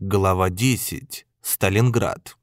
Глава 10. Сталинград.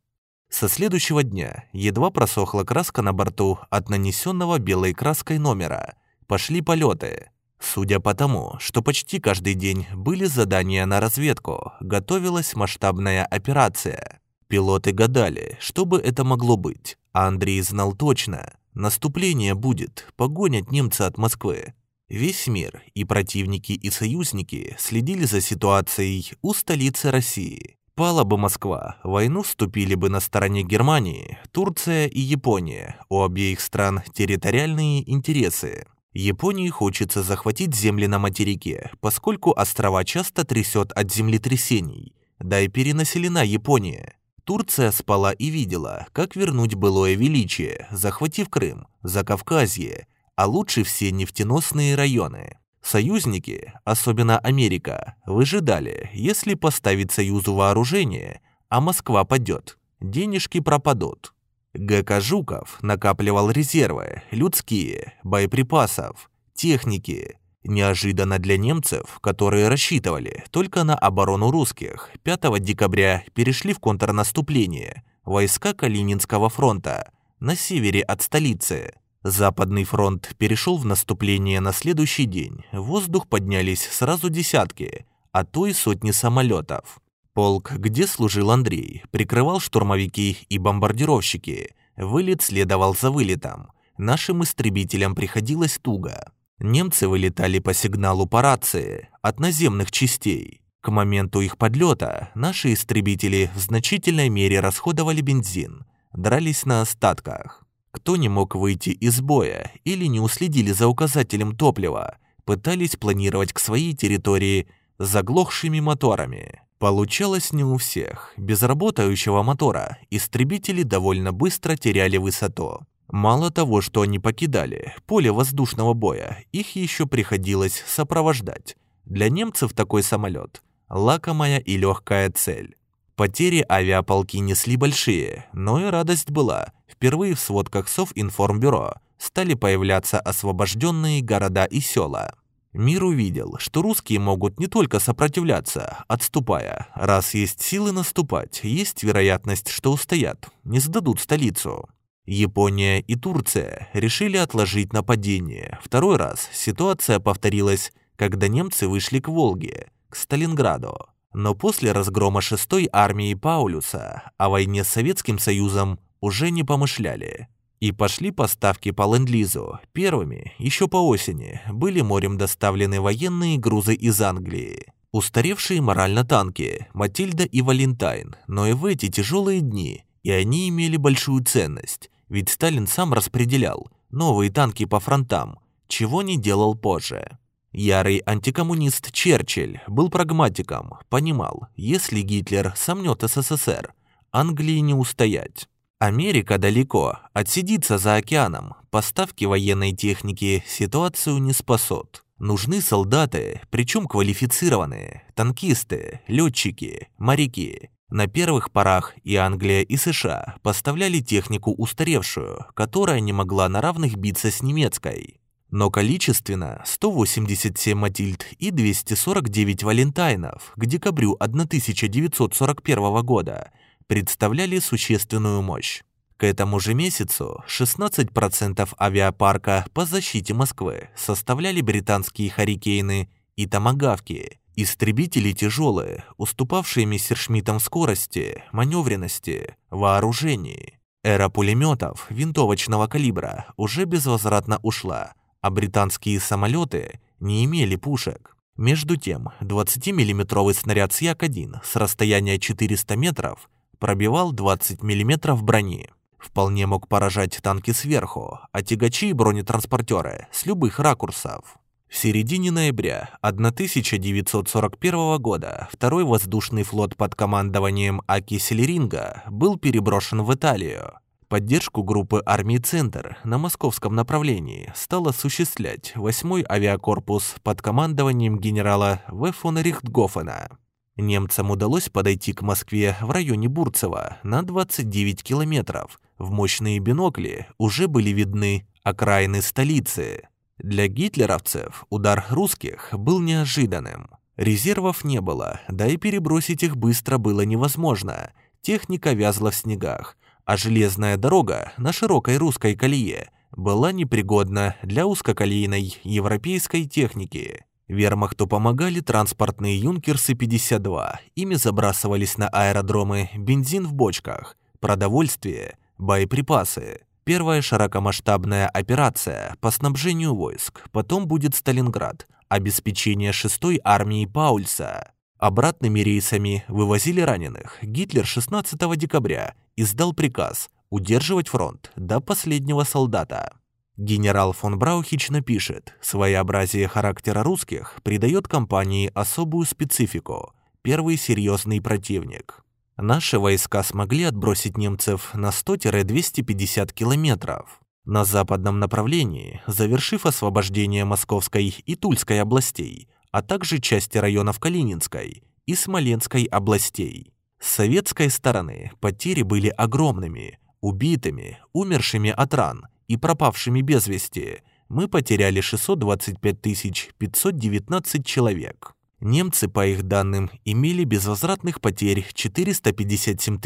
Со следующего дня едва просохла краска на борту от нанесенного белой краской номера. Пошли полеты. Судя по тому, что почти каждый день были задания на разведку, готовилась масштабная операция. Пилоты гадали, что бы это могло быть, а Андрей знал точно. Наступление будет, погонят немцы от Москвы. Весь мир, и противники, и союзники следили за ситуацией у столицы России. Пала бы Москва, войну вступили бы на стороне Германии, Турция и Япония, у обеих стран территориальные интересы. Японии хочется захватить земли на материке, поскольку острова часто трясет от землетрясений. Да и перенаселена Япония. Турция спала и видела, как вернуть былое величие, захватив Крым, Закавказье, а лучше все нефтеносные районы. Союзники, особенно Америка, выжидали, если поставить Союзу вооружение, а Москва падет, денежки пропадут. ГК Жуков накапливал резервы, людские, боеприпасов, техники. Неожиданно для немцев, которые рассчитывали только на оборону русских, 5 декабря перешли в контрнаступление войска Калининского фронта на севере от столицы. Западный фронт перешел в наступление на следующий день. В воздух поднялись сразу десятки, а то и сотни самолетов. Полк, где служил Андрей, прикрывал штурмовики и бомбардировщики. Вылет следовал за вылетом. Нашим истребителям приходилось туго. Немцы вылетали по сигналу по рации от наземных частей. К моменту их подлета наши истребители в значительной мере расходовали бензин, дрались на остатках. Кто не мог выйти из боя или не уследили за указателем топлива, пытались планировать к своей территории заглохшими моторами. Получалось не у всех. Без работающего мотора истребители довольно быстро теряли высоту. Мало того, что они покидали поле воздушного боя, их еще приходилось сопровождать. Для немцев такой самолет – лакомая и легкая цель. Потери авиаполки несли большие, но и радость была. Впервые в сводках Совинформбюро стали появляться освобожденные города и села. Мир увидел, что русские могут не только сопротивляться, отступая. Раз есть силы наступать, есть вероятность, что устоят, не сдадут столицу. Япония и Турция решили отложить нападение. Второй раз ситуация повторилась, когда немцы вышли к Волге, к Сталинграду. Но после разгрома 6-й армии Паулюса о войне с Советским Союзом уже не помышляли. И пошли поставки по ленд-лизу. Первыми, еще по осени, были морем доставлены военные грузы из Англии. Устаревшие морально танки «Матильда» и «Валентайн», но и в эти тяжелые дни, и они имели большую ценность, ведь Сталин сам распределял новые танки по фронтам, чего не делал позже. Ярый антикоммунист Черчилль был прагматиком, понимал, если Гитлер сомнет СССР, Англии не устоять. Америка далеко, отсидится за океаном, поставки военной техники ситуацию не спасут. Нужны солдаты, причем квалифицированные, танкисты, летчики, моряки. На первых порах и Англия, и США поставляли технику устаревшую, которая не могла на равных биться с немецкой. Но количественно 187 Матильд и 249 Валентайнов к декабрю 1941 года представляли существенную мощь. К этому же месяцу 16% авиапарка по защите Москвы составляли британские «Харикейны» и «Томагавки», истребители тяжелые, уступавшие мессершмиттам скорости, маневренности, вооружении. Эра пулеметов винтовочного калибра уже безвозвратно ушла, а британские самолеты не имели пушек. Между тем, 20-миллиметровый снаряд с Як-1 с расстояния 400 метров пробивал 20 мм брони. Вполне мог поражать танки сверху, а тягачи и бронетранспортеры с любых ракурсов. В середине ноября 1941 года второй воздушный флот под командованием Аки Селеринга был переброшен в Италию. Поддержку группы армий «Центр» на московском направлении стал осуществлять 8-й авиакорпус под командованием генерала В. фон Рихтгофена. Немцам удалось подойти к Москве в районе Бурцева на 29 километров. В мощные бинокли уже были видны окраины столицы. Для гитлеровцев удар русских был неожиданным. Резервов не было, да и перебросить их быстро было невозможно. Техника вязла в снегах, а железная дорога на широкой русской колее была непригодна для узкоколейной европейской техники. Вермахту помогали транспортные «Юнкерсы-52». Ими забрасывались на аэродромы бензин в бочках, продовольствие, боеприпасы. Первая широкомасштабная операция по снабжению войск, потом будет Сталинград, обеспечение 6-й армии Паульса. Обратными рейсами вывозили раненых. Гитлер 16 декабря издал приказ удерживать фронт до последнего солдата. Генерал фон Браухич напишет, своеобразие характера русских придает компании особую специфику. Первый серьезный противник. Наши войска смогли отбросить немцев на 100-250 километров. На западном направлении, завершив освобождение Московской и Тульской областей, а также части районов Калининской и Смоленской областей. С советской стороны потери были огромными. Убитыми, умершими от ран и пропавшими без вести мы потеряли 625 519 человек. Немцы, по их данным, имели безвозвратных потерь 457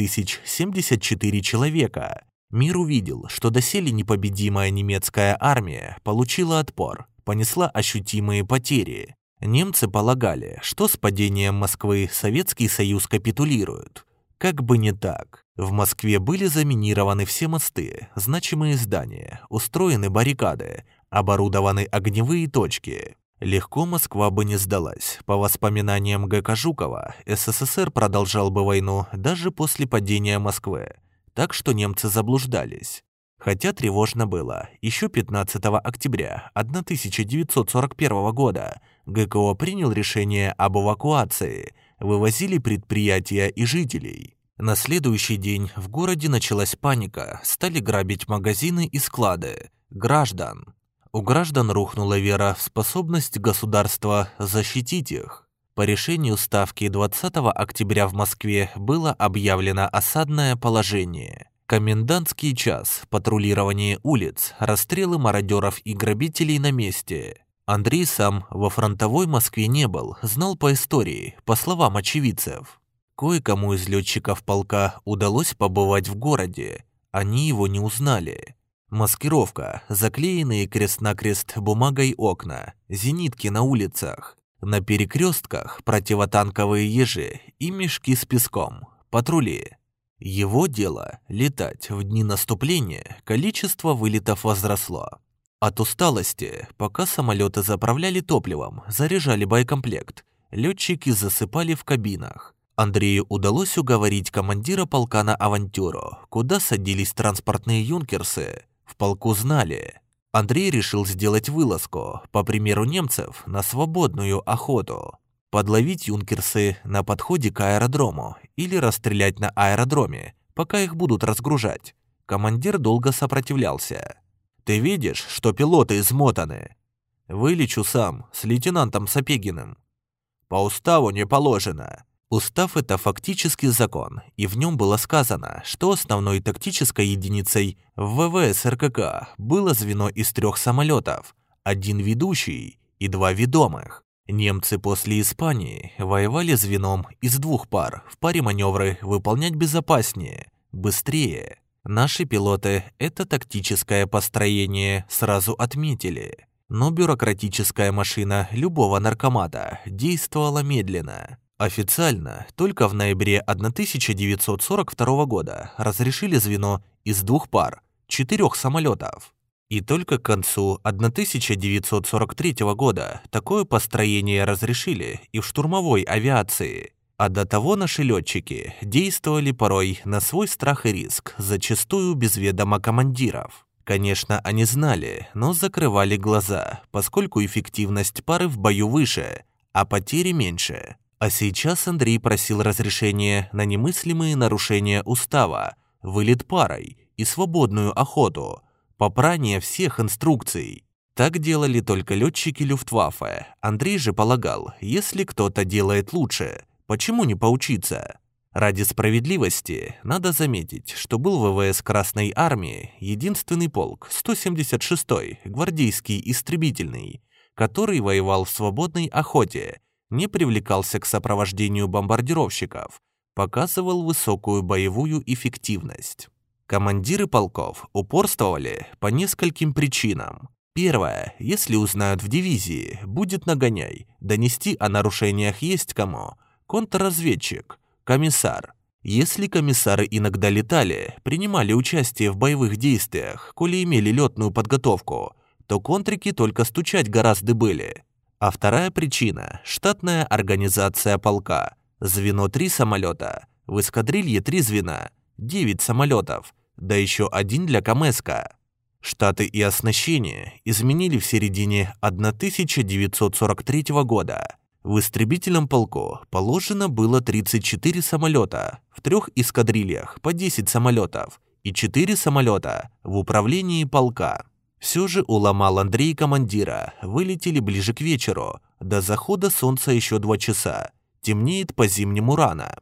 074 человека. Мир увидел, что доселе непобедимая немецкая армия получила отпор, понесла ощутимые потери. Немцы полагали, что с падением Москвы Советский Союз капитулирует. Как бы не так. В Москве были заминированы все мосты, значимые здания, устроены баррикады, оборудованы огневые точки. Легко Москва бы не сдалась. По воспоминаниям ГК Жукова, СССР продолжал бы войну даже после падения Москвы. Так что немцы заблуждались. Хотя тревожно было. Еще 15 октября 1941 года ГКО принял решение об эвакуации, вывозили предприятия и жителей. На следующий день в городе началась паника, стали грабить магазины и склады, граждан. У граждан рухнула вера в способность государства защитить их. По решению Ставки 20 октября в Москве было объявлено осадное положение. Комендантский час, патрулирование улиц, расстрелы мародеров и грабителей на месте. Андрей сам во фронтовой Москве не был, знал по истории, по словам очевидцев. Кое-кому из летчиков полка удалось побывать в городе, они его не узнали. Маскировка, заклеенные крест-накрест бумагой окна, зенитки на улицах, на перекрестках противотанковые ежи и мешки с песком, патрули. Его дело – летать в дни наступления, количество вылетов возросло. От усталости, пока самолеты заправляли топливом, заряжали боекомплект, летчики засыпали в кабинах. Андрею удалось уговорить командира полка на авантюру, куда садились транспортные юнкерсы, в полку знали. Андрей решил сделать вылазку, по примеру немцев, на свободную охоту. Подловить юнкерсы на подходе к аэродрому или расстрелять на аэродроме, пока их будут разгружать. Командир долго сопротивлялся. «Ты видишь, что пилоты измотаны?» «Вылечу сам, с лейтенантом Сапегиным». «По уставу не положено. Устав – это фактически закон, и в нем было сказано, что основной тактической единицей в ВВС РКК было звено из трех самолетов, один ведущий и два ведомых. Немцы после Испании воевали звеном из двух пар, в паре маневры выполнять безопаснее, быстрее. Наши пилоты это тактическое построение сразу отметили. Но бюрократическая машина любого наркомата действовала медленно. Официально только в ноябре 1942 года разрешили звено из двух пар, четырех самолетов. И только к концу 1943 года такое построение разрешили и в штурмовой авиации. А до того наши летчики действовали порой на свой страх и риск, зачастую без ведома командиров. Конечно, они знали, но закрывали глаза, поскольку эффективность пары в бою выше, а потери меньше. А сейчас Андрей просил разрешения на немыслимые нарушения устава, вылет парой и свободную охоту, попрание всех инструкций. Так делали только летчики Люфтваффе. Андрей же полагал, если кто-то делает лучше, почему не поучиться? Ради справедливости надо заметить, что был в ВВС Красной Армии единственный полк, 176-й, гвардейский истребительный, который воевал в свободной охоте не привлекался к сопровождению бомбардировщиков, показывал высокую боевую эффективность. Командиры полков упорствовали по нескольким причинам. Первое. Если узнают в дивизии, будет нагоняй. Донести о нарушениях есть кому. Контрразведчик, комиссар. Если комиссары иногда летали, принимали участие в боевых действиях, коли имели летную подготовку, то контрики только стучать гораздо были. А вторая причина – штатная организация полка. Звено три самолета, в эскадрилье три звена, девять самолетов, да еще один для Камеска. Штаты и оснащение изменили в середине 1943 года. В истребительном полку положено было 34 самолета, в трех эскадрильях по 10 самолетов и 4 самолета в управлении полка. Все же уломал Андрей командира, вылетели ближе к вечеру, до захода солнца еще два часа, темнеет по-зимнему рано.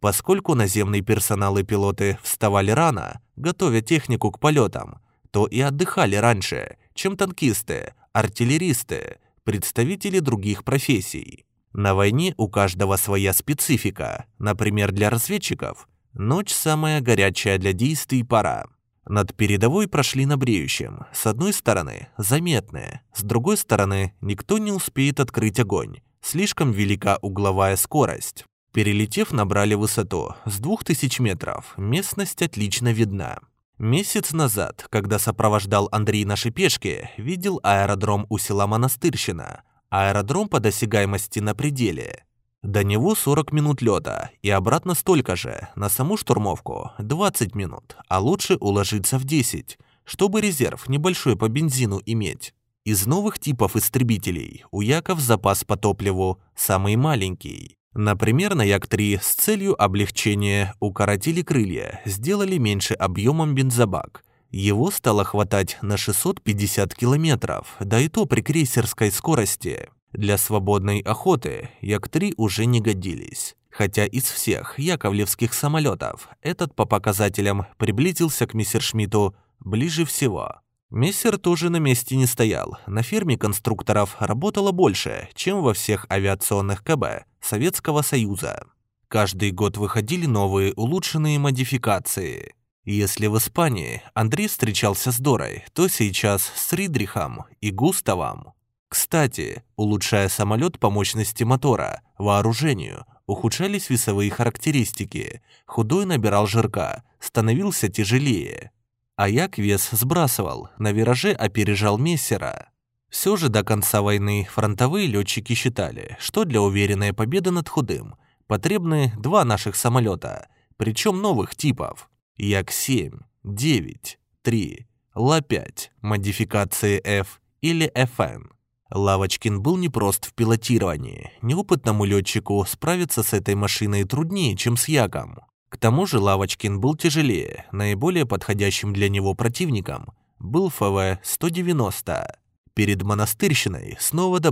Поскольку наземный персонал и пилоты вставали рано, готовя технику к полетам, то и отдыхали раньше, чем танкисты, артиллеристы, представители других профессий. На войне у каждого своя специфика. Например, для разведчиков ночь самая горячая для действий пора. Над передовой прошли на бреющем. С одной стороны, заметные, с другой стороны, никто не успеет открыть огонь. Слишком велика угловая скорость. Перелетев, набрали высоту. С 2000 метров местность отлично видна. Месяц назад, когда сопровождал Андрей наши пешки, видел аэродром у села Монастырщина. Аэродром по досягаемости на пределе. До него 40 минут лета и обратно столько же, на саму штурмовку 20 минут, а лучше уложиться в 10, чтобы резерв небольшой по бензину иметь. Из новых типов истребителей у Яков запас по топливу самый маленький. Например, на Як-3 с целью облегчения укоротили крылья, сделали меньше объемом бензобак. Его стало хватать на 650 километров, да и то при крейсерской скорости. Для свободной охоты Як-3 уже не годились. Хотя из всех яковлевских самолетов этот по показателям приблизился к Мессершмитту ближе всего. Мессер тоже на месте не стоял. На ферме конструкторов работало больше, чем во всех авиационных КБ Советского Союза. Каждый год выходили новые улучшенные модификации. Если в Испании Андрей встречался с Дорой, то сейчас с Ридрихом и Густавом. Кстати, улучшая самолет по мощности мотора, вооружению, ухудшались весовые характеристики. Худой набирал жирка, становился тяжелее. А як вес сбрасывал, на вираже опережал Мессера. Все же до конца войны фронтовые летчики считали, что для уверенной победы над худым потребны два наших самолета, причем новых типов. Як-7, 9, 3, Ла-5, модификации F или FN. Лавочкин был непрост в пилотировании. Неопытному летчику справиться с этой машиной труднее, чем с Яком. К тому же Лавочкин был тяжелее, наиболее подходящим для него противником был ФВ-190. Перед монастырщиной снова до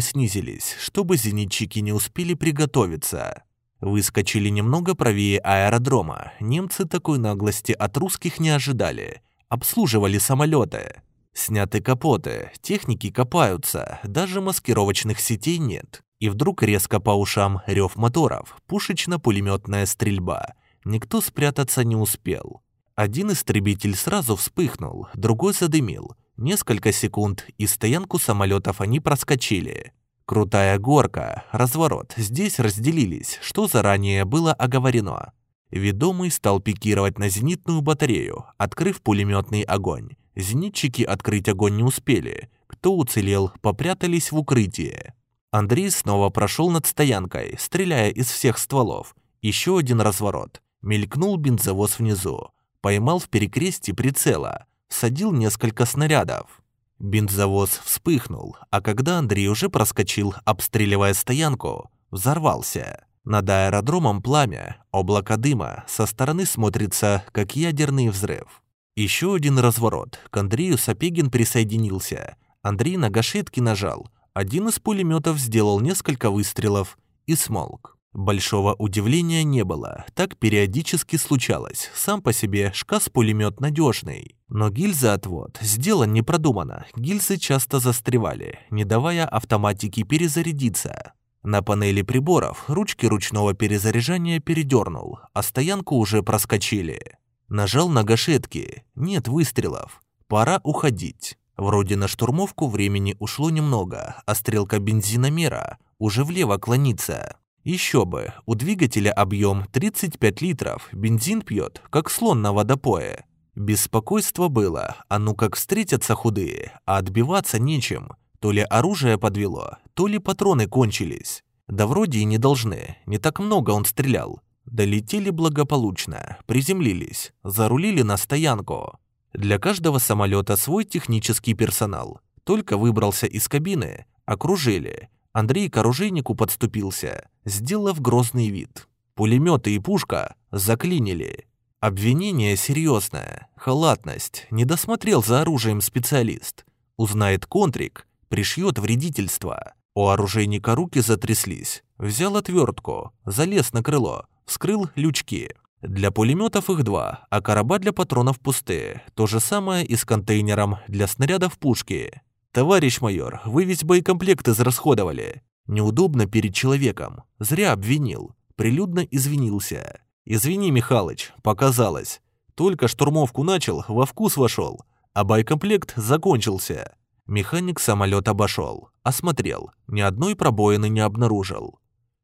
снизились, чтобы зенитчики не успели приготовиться. Выскочили немного правее аэродрома. Немцы такой наглости от русских не ожидали. Обслуживали самолеты. Сняты капоты, техники копаются, даже маскировочных сетей нет. И вдруг резко по ушам рев моторов, пушечно-пулеметная стрельба. Никто спрятаться не успел. Один истребитель сразу вспыхнул, другой задымил. Несколько секунд, и стоянку самолетов они проскочили. Крутая горка, разворот, здесь разделились, что заранее было оговорено. Ведомый стал пикировать на зенитную батарею, открыв пулеметный огонь. Зенитчики открыть огонь не успели. Кто уцелел, попрятались в укрытие. Андрей снова прошел над стоянкой, стреляя из всех стволов. Еще один разворот. Мелькнул бензовоз внизу. Поймал в перекрестии прицела садил несколько снарядов. Бензовоз вспыхнул, а когда Андрей уже проскочил, обстреливая стоянку, взорвался. Над аэродромом пламя, облако дыма, со стороны смотрится, как ядерный взрыв. Еще один разворот. К Андрею Сапегин присоединился. Андрей на гашетки нажал. Один из пулеметов сделал несколько выстрелов и смолк. Большого удивления не было, так периодически случалось. Сам по себе шкас-пулемет надежный. Но гильза-отвод сделан непродуманно. Гильзы часто застревали, не давая автоматике перезарядиться. На панели приборов ручки ручного перезаряжания передернул, а стоянку уже проскочили. Нажал на гашетки. Нет выстрелов. Пора уходить. Вроде на штурмовку времени ушло немного, а стрелка бензиномера уже влево клонится. Еще бы, у двигателя объем 35 литров, бензин пьет, как слон на водопое. Беспокойство было, а ну как встретятся худые, а отбиваться нечем. То ли оружие подвело, то ли патроны кончились. Да вроде и не должны, не так много он стрелял. Долетели благополучно, приземлились, зарулили на стоянку. Для каждого самолета свой технический персонал. Только выбрался из кабины, окружили. Андрей к оружейнику подступился, сделав грозный вид. Пулеметы и пушка заклинили. Обвинение серьезное, халатность, не досмотрел за оружием специалист. Узнает контрик, пришьет вредительство. У оружейника руки затряслись. Взял отвертку, залез на крыло, вскрыл лючки. Для пулеметов их два, а короба для патронов пустые. То же самое и с контейнером для снарядов пушки. «Товарищ майор, вы ведь боекомплект израсходовали. Неудобно перед человеком. Зря обвинил. Прилюдно извинился. Извини, Михалыч, показалось. Только штурмовку начал, во вкус вошел, а боекомплект закончился. Механик самолет обошел, осмотрел, ни одной пробоины не обнаружил.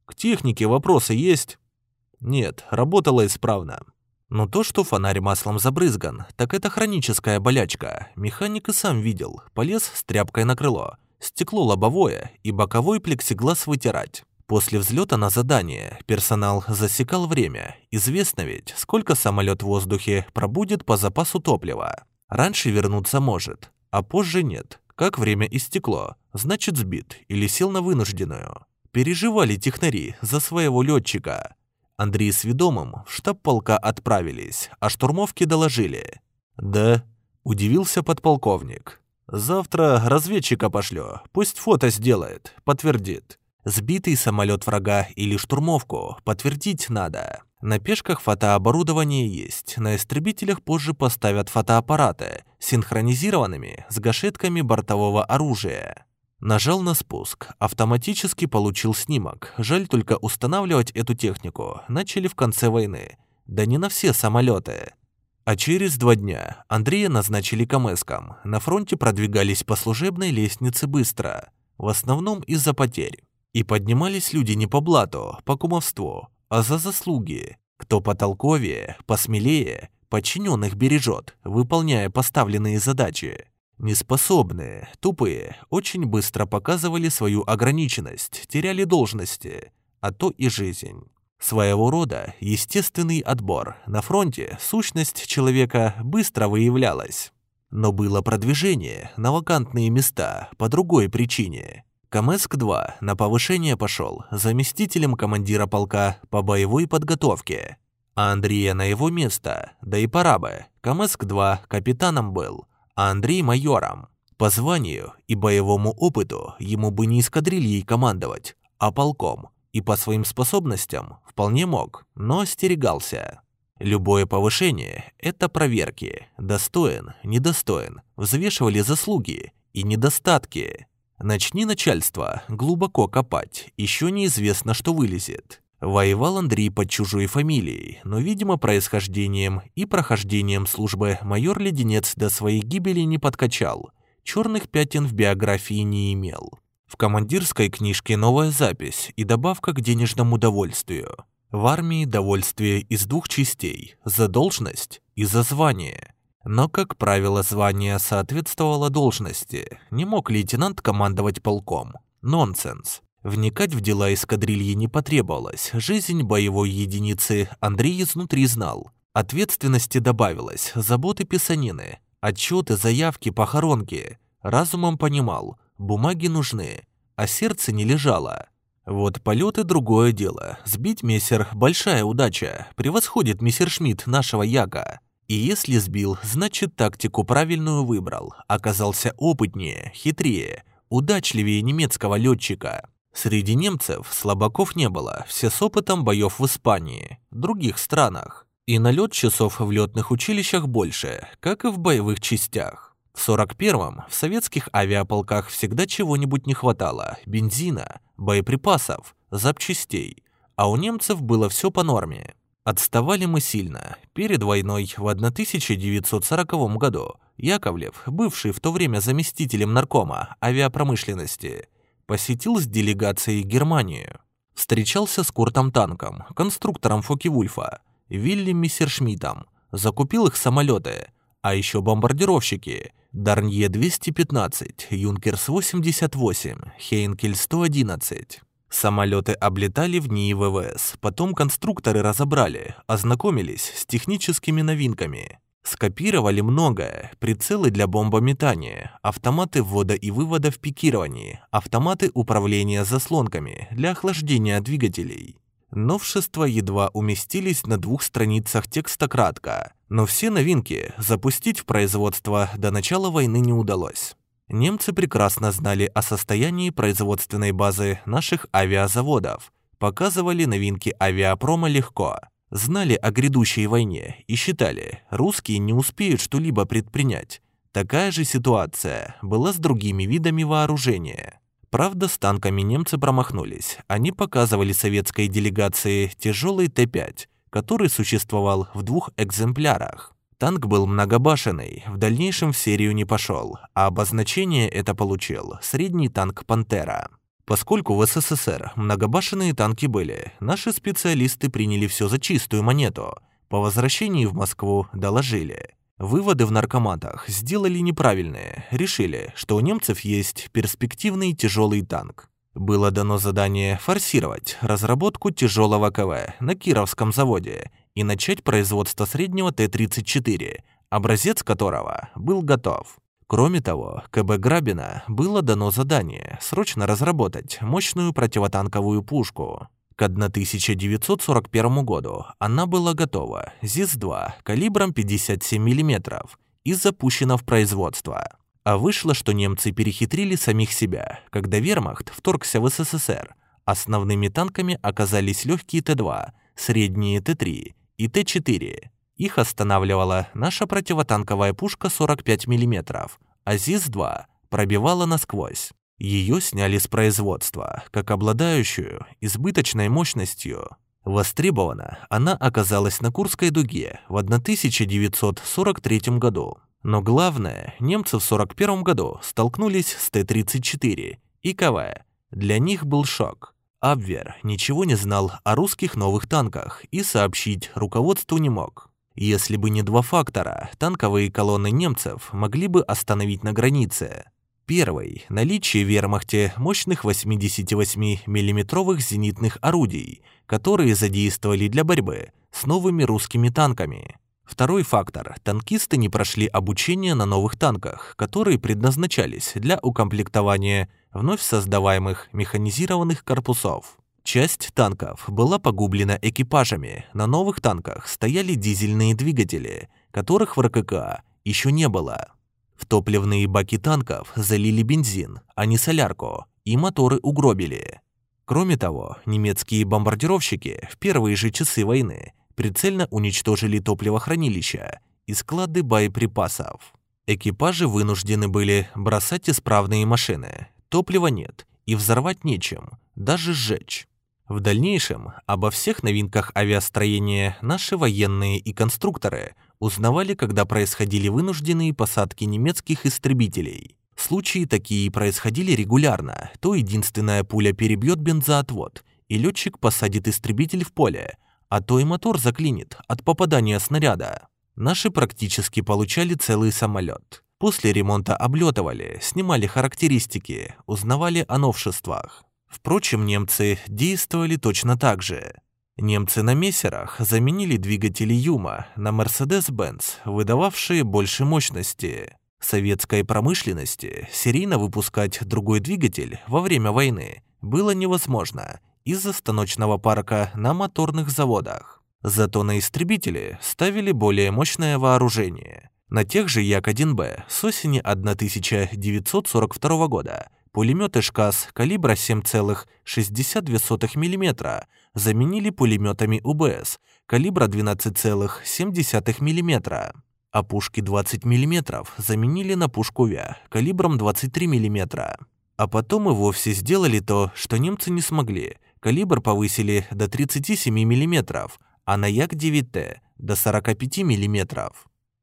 К технике вопросы есть? Нет, работала исправно. Но то, что фонарь маслом забрызган, так это хроническая болячка. Механик и сам видел, полез с тряпкой на крыло. Стекло лобовое и боковой плексиглаз вытирать. После взлета на задание персонал засекал время. Известно ведь, сколько самолет в воздухе пробудет по запасу топлива. Раньше вернуться может, а позже нет. Как время истекло, значит сбит или сел на вынужденную. Переживали технари за своего летчика. Андрей с ведомым в штаб полка отправились, а штурмовки доложили. «Да», — удивился подполковник. «Завтра разведчика пошлю, пусть фото сделает, подтвердит. Сбитый самолет врага или штурмовку подтвердить надо. На пешках фотооборудование есть, на истребителях позже поставят фотоаппараты, синхронизированными с гашетками бортового оружия. Нажал на спуск, автоматически получил снимок. Жаль только устанавливать эту технику начали в конце войны. Да не на все самолеты. А через два дня Андрея назначили камэском. На фронте продвигались по служебной лестнице быстро, в основном из-за потерь. И поднимались люди не по блату, по кумовству, а за заслуги. Кто потолковее, посмелее, подчиненных бережет, выполняя поставленные задачи. Неспособные, тупые, очень быстро показывали свою ограниченность, теряли должности, а то и жизнь. Своего рода естественный отбор. На фронте сущность человека быстро выявлялась. Но было продвижение на вакантные места по другой причине. Камэск-2 на повышение пошел заместителем командира полка по боевой подготовке. А Андрея на его место, да и пора бы. Камэск-2 капитаном был, а Андрей майором. По званию и боевому опыту ему бы не эскадрильей командовать, а полком. И по своим способностям вполне мог, но остерегался. Любое повышение – это проверки. Достоин, недостоин. Взвешивали заслуги и недостатки. Начни начальство глубоко копать, еще неизвестно, что вылезет. Воевал Андрей под чужой фамилией, но, видимо, происхождением и прохождением службы майор Леденец до своей гибели не подкачал. Черных пятен в биографии не имел. В командирской книжке новая запись и добавка к денежному довольствию. В армии довольствие из двух частей – за должность и за звание. Но, как правило, звание соответствовало должности. Не мог лейтенант командовать полком. Нонсенс. Вникать в дела эскадрильи не потребовалось. Жизнь боевой единицы Андрей изнутри знал. Ответственности добавилось, заботы писанины, отчеты, заявки, похоронки. Разумом понимал, бумаги нужны, а сердце не лежало. Вот полеты другое дело. Сбить мессер – большая удача, превосходит мессершмитт нашего Яга. И если сбил, значит тактику правильную выбрал, оказался опытнее, хитрее, удачливее немецкого летчика. Среди немцев слабаков не было, все с опытом боев в Испании, других странах. И налет часов в летных училищах больше, как и в боевых частях. В 41-м в советских авиаполках всегда чего-нибудь не хватало – бензина, боеприпасов, запчастей, а у немцев было все по норме. Отставали мы сильно. Перед войной в 1940 году Яковлев, бывший в то время заместителем наркома авиапромышленности, посетил с делегацией Германию. Встречался с Куртом Танком, конструктором Фоки-Вульфа, Вилли Мессершмиттом, закупил их самолеты, а еще бомбардировщики Дарнье-215, Юнкерс-88, Хейнкель-111. Самолеты облетали в НИИ ВВС, потом конструкторы разобрали, ознакомились с техническими новинками. Скопировали многое, прицелы для бомбометания, автоматы ввода и вывода в пикировании, автоматы управления заслонками для охлаждения двигателей. Новшества едва уместились на двух страницах текста кратко, но все новинки запустить в производство до начала войны не удалось. Немцы прекрасно знали о состоянии производственной базы наших авиазаводов, показывали новинки авиапрома легко, знали о грядущей войне и считали, русские не успеют что-либо предпринять. Такая же ситуация была с другими видами вооружения. Правда, с танками немцы промахнулись. Они показывали советской делегации тяжелый Т-5, который существовал в двух экземплярах. Танк был многобашенный, в дальнейшем в серию не пошел, а обозначение это получил средний танк «Пантера». Поскольку в СССР многобашенные танки были, наши специалисты приняли все за чистую монету. По возвращении в Москву доложили. Выводы в наркоматах сделали неправильные, решили, что у немцев есть перспективный тяжелый танк. Было дано задание форсировать разработку тяжелого КВ на Кировском заводе и начать производство среднего Т-34, образец которого был готов. Кроме того, КБ Грабина было дано задание срочно разработать мощную противотанковую пушку. К 1941 году она была готова, ЗИС-2, калибром 57 мм, и запущена в производство. А вышло, что немцы перехитрили самих себя, когда вермахт вторгся в СССР. Основными танками оказались легкие Т-2, средние Т-3 и Т-4. Их останавливала наша противотанковая пушка 45 мм, а ЗИС-2 пробивала насквозь. Ее сняли с производства, как обладающую избыточной мощностью. Востребована она оказалась на Курской дуге в 1943 году. Но главное, немцы в 1941 году столкнулись с Т-34 и КВ. Для них был шок. Абвер ничего не знал о русских новых танках и сообщить руководству не мог. Если бы не два фактора, танковые колонны немцев могли бы остановить на границе. Первый – наличие в вермахте мощных 88 миллиметровых зенитных орудий, которые задействовали для борьбы с новыми русскими танками. Второй фактор – танкисты не прошли обучение на новых танках, которые предназначались для укомплектования вновь создаваемых механизированных корпусов. Часть танков была погублена экипажами, на новых танках стояли дизельные двигатели, которых в РКК еще не было. В топливные баки танков залили бензин, а не солярку, и моторы угробили. Кроме того, немецкие бомбардировщики в первые же часы войны прицельно уничтожили топливохранилища и склады боеприпасов. Экипажи вынуждены были бросать исправные машины. Топлива нет, и взорвать нечем, даже сжечь. В дальнейшем обо всех новинках авиастроения наши военные и конструкторы узнавали, когда происходили вынужденные посадки немецких истребителей. Случаи такие происходили регулярно. То единственная пуля перебьет бензоотвод, и летчик посадит истребитель в поле, а то и мотор заклинит от попадания снаряда. Наши практически получали целый самолет. После ремонта облетывали, снимали характеристики, узнавали о новшествах. Впрочем, немцы действовали точно так же. Немцы на мессерах заменили двигатели Юма на Mercedes-Benz, выдававшие больше мощности. Советской промышленности серийно выпускать другой двигатель во время войны было невозможно из-за станочного парка на моторных заводах. Зато на истребители ставили более мощное вооружение. На тех же Як-1Б с осени 1942 года пулеметы ШКАС калибра 7,62 мм заменили пулеметами УБС калибра 12,7 мм. а пушки 20 мм заменили на пушку ВЯ калибром 23 мм. А потом и вовсе сделали то, что немцы не смогли. Калибр повысили до 37 мм, а на Як-9Т до 45 мм.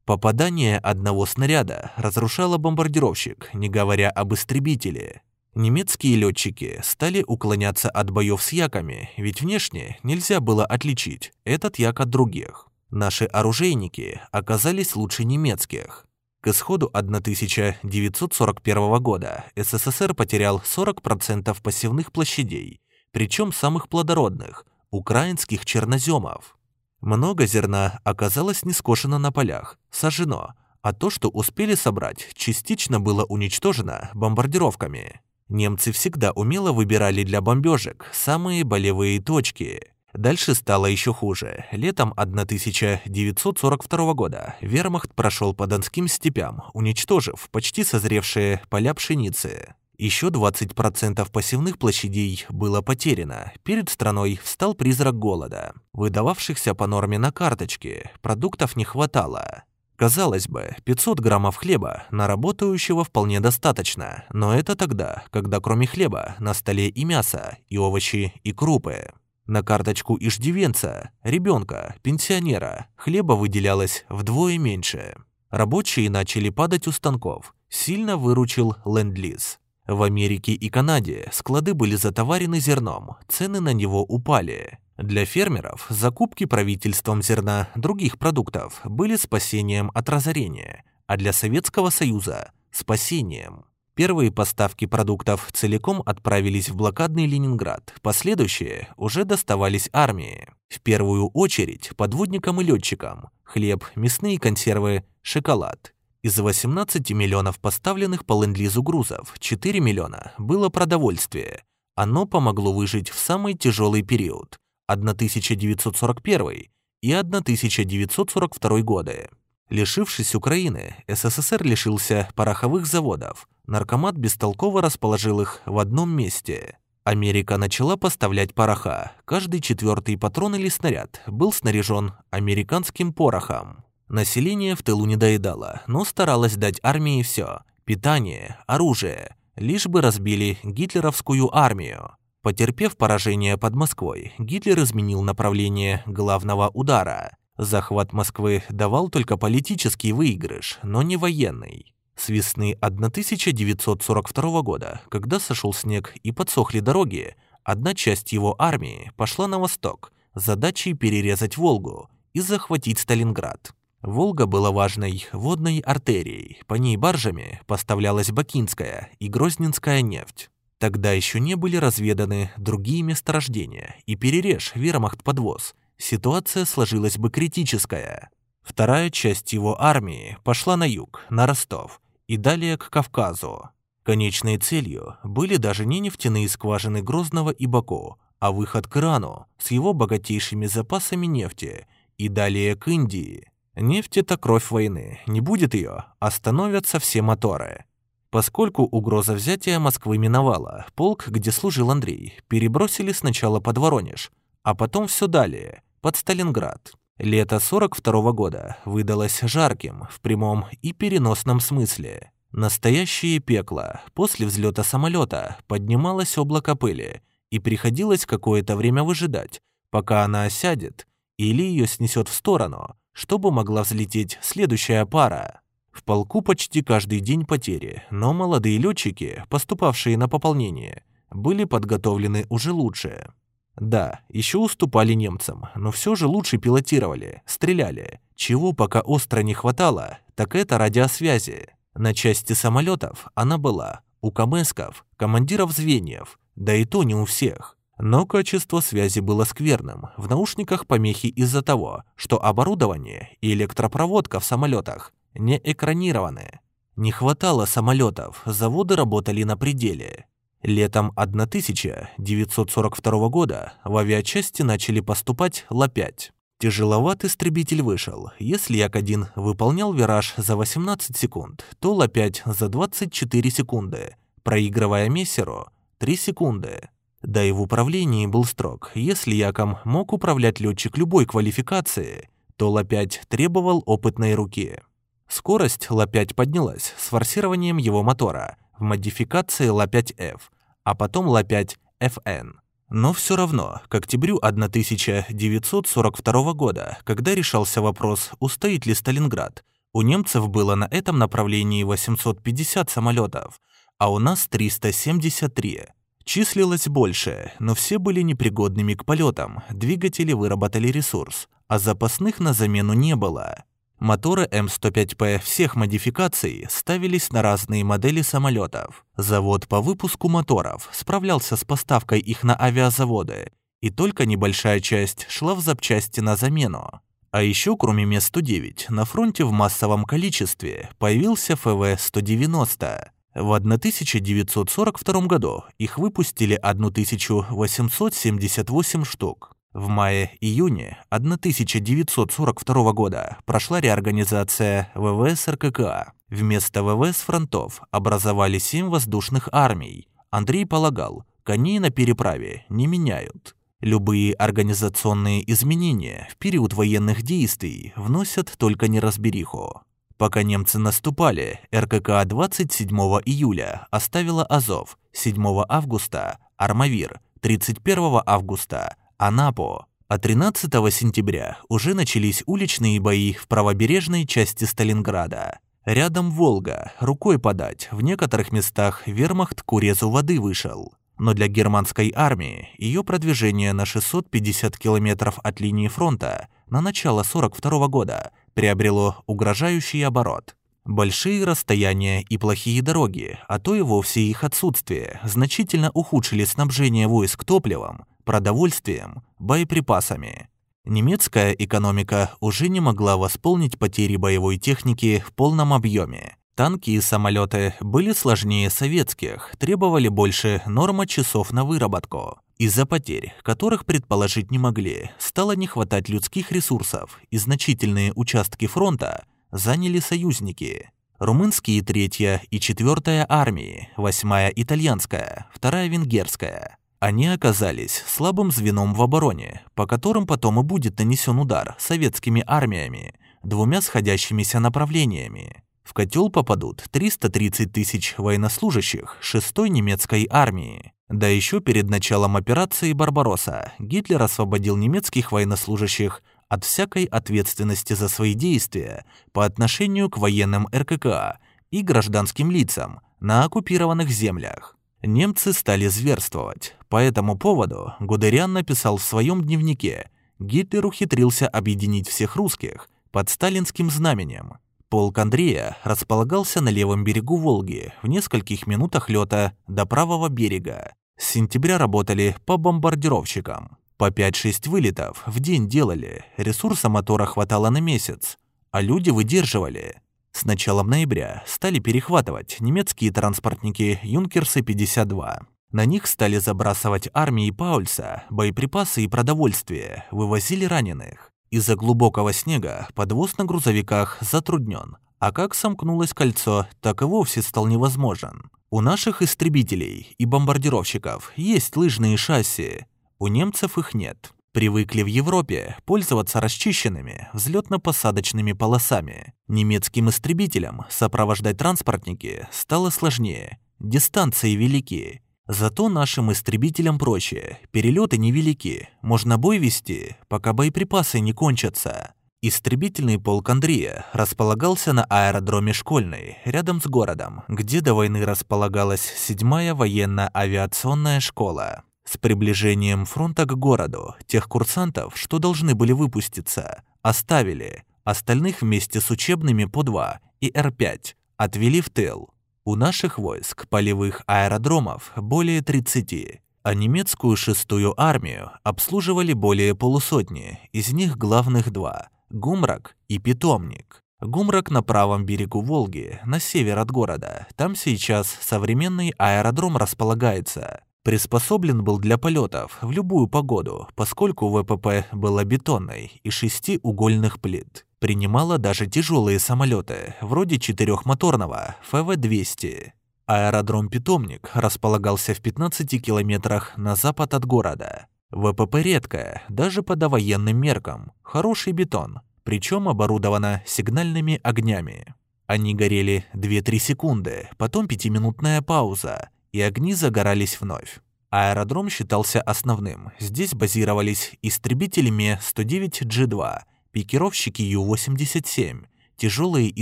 Попадание одного снаряда разрушало бомбардировщик, не говоря об истребителе. Немецкие летчики стали уклоняться от боев с яками, ведь внешне нельзя было отличить этот як от других. Наши оружейники оказались лучше немецких. К исходу 1941 года СССР потерял 40% посевных площадей, причем самых плодородных – украинских черноземов. Много зерна оказалось не скошено на полях, сожжено, а то, что успели собрать, частично было уничтожено бомбардировками. Немцы всегда умело выбирали для бомбежек самые болевые точки – Дальше стало еще хуже. Летом 1942 года вермахт прошел по Донским степям, уничтожив почти созревшие поля пшеницы. Еще 20% посевных площадей было потеряно. Перед страной встал призрак голода. Выдававшихся по норме на карточке, продуктов не хватало. Казалось бы, 500 граммов хлеба на работающего вполне достаточно, но это тогда, когда кроме хлеба на столе и мясо, и овощи, и крупы. На карточку иждивенца, ребенка, пенсионера хлеба выделялось вдвое меньше. Рабочие начали падать у станков. Сильно выручил ленд-лиз. В Америке и Канаде склады были затоварены зерном, цены на него упали. Для фермеров закупки правительством зерна других продуктов были спасением от разорения, а для Советского Союза – спасением. Первые поставки продуктов целиком отправились в блокадный Ленинград, последующие уже доставались армии. В первую очередь подводникам и летчикам – хлеб, мясные консервы, шоколад. Из 18 миллионов поставленных по ленд-лизу грузов 4 миллиона было продовольствие. Оно помогло выжить в самый тяжелый период – 1941 и 1942 годы. Лишившись Украины, СССР лишился пороховых заводов. Наркомат бестолково расположил их в одном месте. Америка начала поставлять пороха. Каждый четвертый патрон или снаряд был снаряжен американским порохом. Население в тылу не доедало, но старалось дать армии все – питание, оружие, лишь бы разбили гитлеровскую армию. Потерпев поражение под Москвой, Гитлер изменил направление главного удара – Захват Москвы давал только политический выигрыш, но не военный. С весны 1942 года, когда сошел снег и подсохли дороги, одна часть его армии пошла на восток с задачей перерезать Волгу и захватить Сталинград. Волга была важной водной артерией, по ней баржами поставлялась бакинская и грозненская нефть. Тогда еще не были разведаны другие месторождения, и перережь вермахт подвоз – ситуация сложилась бы критическая. Вторая часть его армии пошла на юг, на Ростов, и далее к Кавказу. Конечной целью были даже не нефтяные скважины Грозного и Баку, а выход к Ирану с его богатейшими запасами нефти и далее к Индии. Нефть – это кровь войны, не будет ее, остановятся все моторы. Поскольку угроза взятия Москвы миновала, полк, где служил Андрей, перебросили сначала под Воронеж, а потом все далее, под Сталинград. Лето 42 -го года выдалось жарким в прямом и переносном смысле. Настоящее пекло. После взлета самолета поднималось облако пыли, и приходилось какое-то время выжидать, пока она осядет или ее снесет в сторону, чтобы могла взлететь следующая пара. В полку почти каждый день потери, но молодые летчики, поступавшие на пополнение, были подготовлены уже лучше. Да, еще уступали немцам, но все же лучше пилотировали, стреляли. Чего пока остро не хватало, так это радиосвязи. На части самолетов она была, у камесков, командиров звеньев, да и то не у всех. Но качество связи было скверным. В наушниках помехи из-за того, что оборудование и электропроводка в самолетах не экранированы. Не хватало самолетов, заводы работали на пределе. Летом 1942 года в авиачасти начали поступать Ла-5. Тяжеловат истребитель вышел. Если Як-1 выполнял вираж за 18 секунд, то Ла-5 за 24 секунды, проигрывая Мессеру 3 секунды. Да и в управлении был строг. Если Яком мог управлять летчик любой квалификации, то Ла-5 требовал опытной руки. Скорость Ла-5 поднялась с форсированием его мотора в модификации Ла-5F, а потом Ла-5FN. Но все равно, к октябрю 1942 года, когда решался вопрос, устоит ли Сталинград, у немцев было на этом направлении 850 самолетов, а у нас 373. Числилось больше, но все были непригодными к полетам, двигатели выработали ресурс, а запасных на замену не было. Моторы М105П всех модификаций ставились на разные модели самолетов. Завод по выпуску моторов справлялся с поставкой их на авиазаводы, и только небольшая часть шла в запчасти на замену. А еще, кроме Ме-109, на фронте в массовом количестве появился ФВ-190. В 1942 году их выпустили 1878 штук. В мае-июне 1942 года прошла реорганизация ВВС РККА. Вместо ВВС фронтов образовали семь воздушных армий. Андрей полагал, коней на переправе не меняют. Любые организационные изменения в период военных действий вносят только неразбериху. Пока немцы наступали, РКК 27 июля оставила Азов, 7 августа – Армавир, 31 августа – Анапо. А 13 сентября уже начались уличные бои в правобережной части Сталинграда. Рядом Волга, рукой подать, в некоторых местах вермахт к урезу воды вышел. Но для германской армии ее продвижение на 650 километров от линии фронта на начало 42 года приобрело угрожающий оборот. Большие расстояния и плохие дороги, а то и вовсе их отсутствие, значительно ухудшили снабжение войск топливом, продовольствием, боеприпасами. Немецкая экономика уже не могла восполнить потери боевой техники в полном объеме. Танки и самолеты были сложнее советских, требовали больше норма часов на выработку. Из-за потерь, которых предположить не могли, стало не хватать людских ресурсов, и значительные участки фронта заняли союзники. Румынские третья и четвертая армии, восьмая итальянская, вторая венгерская. Они оказались слабым звеном в обороне, по которым потом и будет нанесен удар советскими армиями, двумя сходящимися направлениями. В котел попадут 330 тысяч военнослужащих 6-й немецкой армии. Да еще перед началом операции «Барбаросса» Гитлер освободил немецких военнослужащих от всякой ответственности за свои действия по отношению к военным РККА и гражданским лицам на оккупированных землях. Немцы стали зверствовать. По этому поводу Гудериан написал в своем дневнике «Гитлер ухитрился объединить всех русских под сталинским знаменем. Полк Андрея располагался на левом берегу Волги, в нескольких минутах лета до правого берега. С сентября работали по бомбардировщикам. По 5-6 вылетов в день делали, ресурса мотора хватало на месяц, а люди выдерживали. С началом ноября стали перехватывать немецкие транспортники «Юнкерсы-52». На них стали забрасывать армии Паульса, боеприпасы и продовольствие, вывозили раненых. Из-за глубокого снега подвоз на грузовиках затруднен, а как сомкнулось кольцо, так и вовсе стал невозможен. У наших истребителей и бомбардировщиков есть лыжные шасси, у немцев их нет. Привыкли в Европе пользоваться расчищенными взлетно-посадочными полосами. Немецким истребителям сопровождать транспортники стало сложнее, дистанции велики. Зато нашим истребителям проще, перелеты невелики, можно бой вести, пока боеприпасы не кончатся. Истребительный полк Андрея располагался на аэродроме Школьный, рядом с городом, где до войны располагалась 7-я военно-авиационная школа. С приближением фронта к городу тех курсантов, что должны были выпуститься, оставили, остальных вместе с учебными по два и Р-5 отвели в тыл. У наших войск полевых аэродромов более 30, а немецкую шестую армию обслуживали более полусотни, из них главных два – Гумрак и Питомник. Гумрак на правом берегу Волги, на север от города. Там сейчас современный аэродром располагается. Приспособлен был для полетов в любую погоду, поскольку ВПП была бетонной и шестиугольных плит. Принимала даже тяжелые самолеты, вроде четырехмоторного ФВ-200. Аэродром «Питомник» располагался в 15 километрах на запад от города. ВПП редкая, даже по довоенным меркам. Хороший бетон, причем оборудована сигнальными огнями. Они горели 2-3 секунды, потом пятиминутная пауза, и огни загорались вновь. Аэродром считался основным. Здесь базировались истребители Ме-109G2, пикировщики Ю-87, тяжелые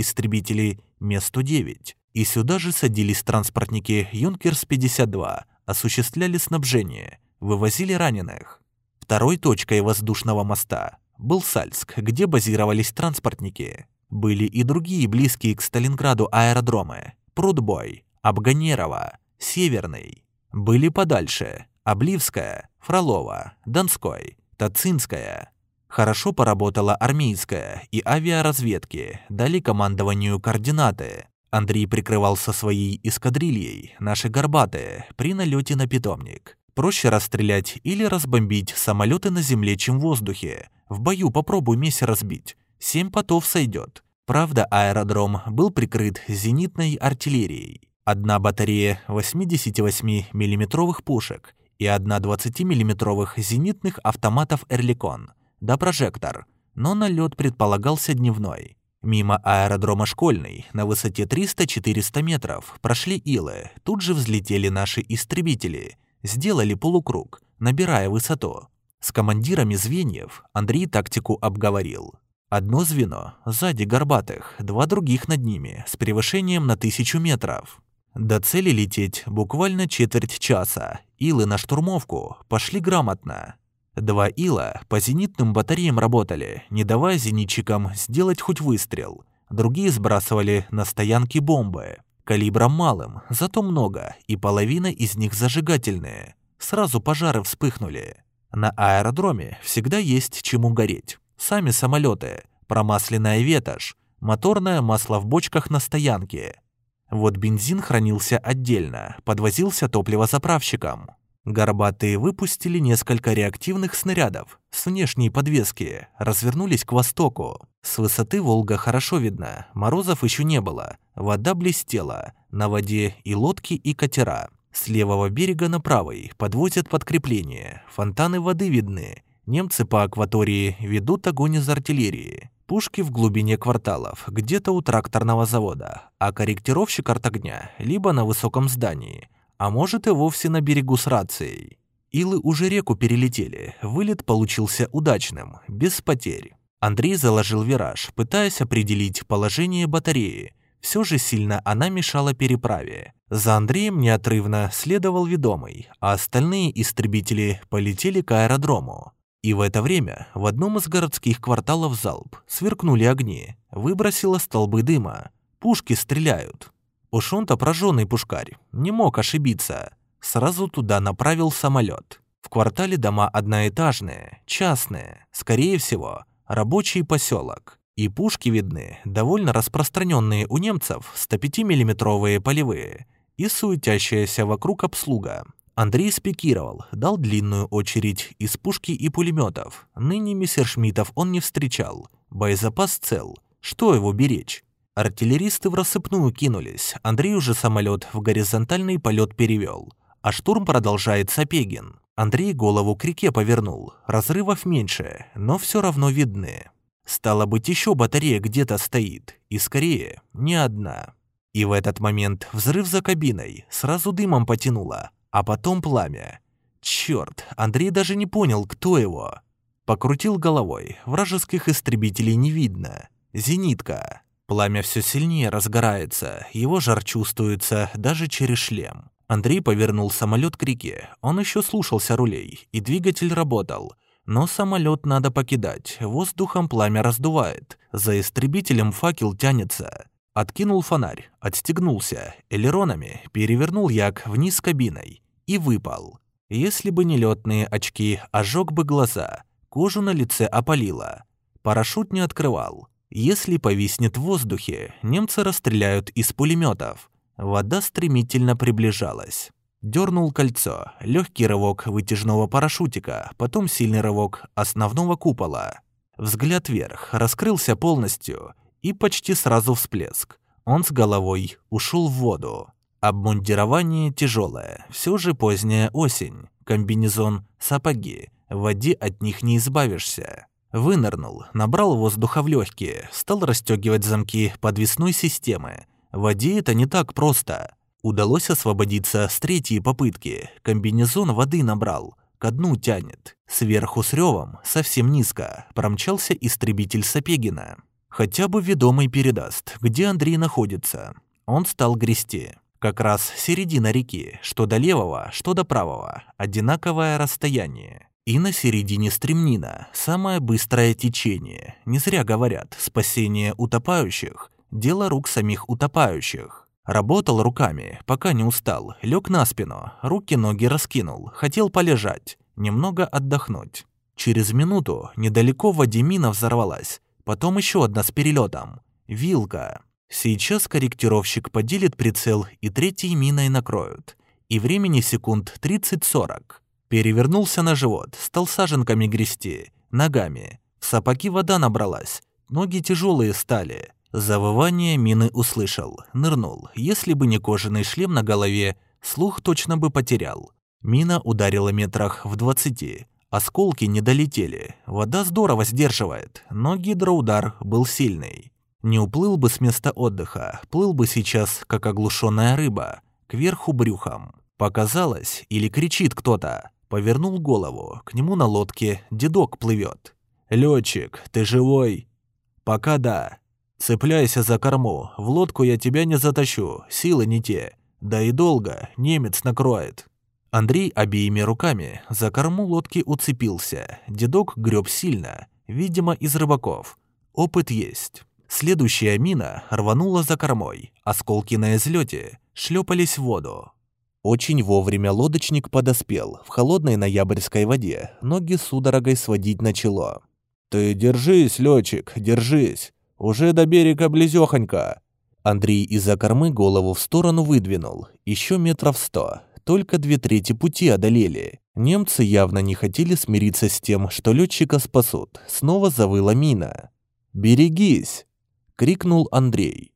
истребители Ме-109. И сюда же садились транспортники Юнкерс-52, осуществляли снабжение, вывозили раненых. Второй точкой воздушного моста был Сальск, где базировались транспортники. Были и другие близкие к Сталинграду аэродромы – Прудбой, Абганерово, Северный. Были подальше – Обливская, Фролова, Донской, Тацинская. Хорошо поработала армейская и авиаразведки, дали командованию координаты. Андрей прикрывался своей эскадрильей, наши горбатые, при налете на питомник. Проще расстрелять или разбомбить самолеты на земле, чем в воздухе. В бою попробуй месси разбить. Семь потов сойдет. Правда, аэродром был прикрыт зенитной артиллерией. Одна батарея 88 миллиметровых пушек и одна 20 миллиметровых зенитных автоматов «Эрликон», да прожектор, но налет предполагался дневной. Мимо аэродрома Школьный на высоте 300-400 метров прошли Илы, тут же взлетели наши истребители, сделали полукруг, набирая высоту. С командирами звеньев Андрей тактику обговорил. Одно звено сзади горбатых, два других над ними, с превышением на тысячу метров. До цели лететь буквально четверть часа. Илы на штурмовку пошли грамотно. Два ила по зенитным батареям работали, не давая зенитчикам сделать хоть выстрел. Другие сбрасывали на стоянки бомбы. Калибром малым, зато много, и половина из них зажигательные. Сразу пожары вспыхнули. На аэродроме всегда есть чему гореть. Сами самолеты, промасленная ветошь, моторное масло в бочках на стоянке, вот бензин хранился отдельно, подвозился топливозаправщикам. Горбатые выпустили несколько реактивных снарядов с внешней подвески, развернулись к востоку. С высоты Волга хорошо видно, морозов еще не было, вода блестела, на воде и лодки, и катера. С левого берега на правый подвозят подкрепление, фонтаны воды видны. Немцы по акватории ведут огонь из артиллерии. Пушки в глубине кварталов, где-то у тракторного завода, а корректировщик артогня либо на высоком здании, а может и вовсе на берегу с рацией. Илы уже реку перелетели, вылет получился удачным, без потерь. Андрей заложил вираж, пытаясь определить положение батареи. Все же сильно она мешала переправе. За Андреем неотрывно следовал ведомый, а остальные истребители полетели к аэродрому. И в это время в одном из городских кварталов залп сверкнули огни, выбросило столбы дыма. Пушки стреляют. Уж он-то прожженный пушкарь, не мог ошибиться. Сразу туда направил самолет. В квартале дома одноэтажные, частные, скорее всего, рабочий поселок. И пушки видны, довольно распространенные у немцев 105 миллиметровые полевые и суетящаяся вокруг обслуга. Андрей спикировал, дал длинную очередь из пушки и пулеметов. Ныне мессершмиттов он не встречал. Боезапас цел. Что его беречь? Артиллеристы в рассыпную кинулись. Андрей уже самолет в горизонтальный полет перевел. А штурм продолжает Сапегин. Андрей голову к реке повернул. Разрывов меньше, но все равно видны. Стало быть, еще батарея где-то стоит. И скорее, не одна. И в этот момент взрыв за кабиной сразу дымом потянуло а потом пламя. Черт, Андрей даже не понял, кто его. Покрутил головой, вражеских истребителей не видно. Зенитка. Пламя все сильнее разгорается, его жар чувствуется даже через шлем. Андрей повернул самолет к реке. Он еще слушался рулей, и двигатель работал. Но самолет надо покидать, воздухом пламя раздувает. За истребителем факел тянется. Откинул фонарь, отстегнулся, элеронами перевернул як вниз кабиной и выпал. Если бы не летные очки, ожег бы глаза, кожу на лице опалило. Парашют не открывал. Если повиснет в воздухе, немцы расстреляют из пулеметов. Вода стремительно приближалась. Дернул кольцо, легкий рывок вытяжного парашютика, потом сильный рывок основного купола. Взгляд вверх раскрылся полностью, и почти сразу всплеск. Он с головой ушел в воду. Обмундирование тяжелое, все же поздняя осень. Комбинезон, сапоги. В воде от них не избавишься. Вынырнул, набрал воздуха в легкие, стал расстегивать замки подвесной системы. В воде это не так просто. Удалось освободиться с третьей попытки. Комбинезон воды набрал. Ко дну тянет. Сверху с ревом, совсем низко, промчался истребитель Сапегина. Хотя бы ведомый передаст, где Андрей находится. Он стал грести. Как раз середина реки, что до левого, что до правого, одинаковое расстояние. И на середине стремнина, самое быстрое течение. Не зря говорят, спасение утопающих – дело рук самих утопающих. Работал руками, пока не устал, лег на спину, руки-ноги раскинул, хотел полежать, немного отдохнуть. Через минуту недалеко в воде мина взорвалась, потом еще одна с перелетом. Вилка. Сейчас корректировщик поделит прицел и третьей миной накроют. И времени секунд 30-40. Перевернулся на живот, стал саженками грести, ногами. В сапоги вода набралась, ноги тяжелые стали. Завывание мины услышал, нырнул. Если бы не кожаный шлем на голове, слух точно бы потерял. Мина ударила метрах в двадцати. Осколки не долетели. Вода здорово сдерживает, но гидроудар был сильный. Не уплыл бы с места отдыха, плыл бы сейчас, как оглушенная рыба, кверху брюхом. Показалось, или кричит кто-то. Повернул голову, к нему на лодке дедок плывет. Летчик, ты живой?» «Пока да. Цепляйся за корму, в лодку я тебя не затащу, силы не те. Да и долго, немец накроет». Андрей обеими руками за корму лодки уцепился. Дедок греб сильно, видимо, из рыбаков. Опыт есть. Следующая мина рванула за кормой. Осколки на излете шлепались в воду. Очень вовремя лодочник подоспел. В холодной ноябрьской воде ноги судорогой сводить начало. «Ты держись, летчик, держись. Уже до берега близёхонько. Андрей из-за кормы голову в сторону выдвинул. Еще метров сто. Только две трети пути одолели. Немцы явно не хотели смириться с тем, что летчика спасут. Снова завыла мина. «Берегись!» — крикнул Андрей.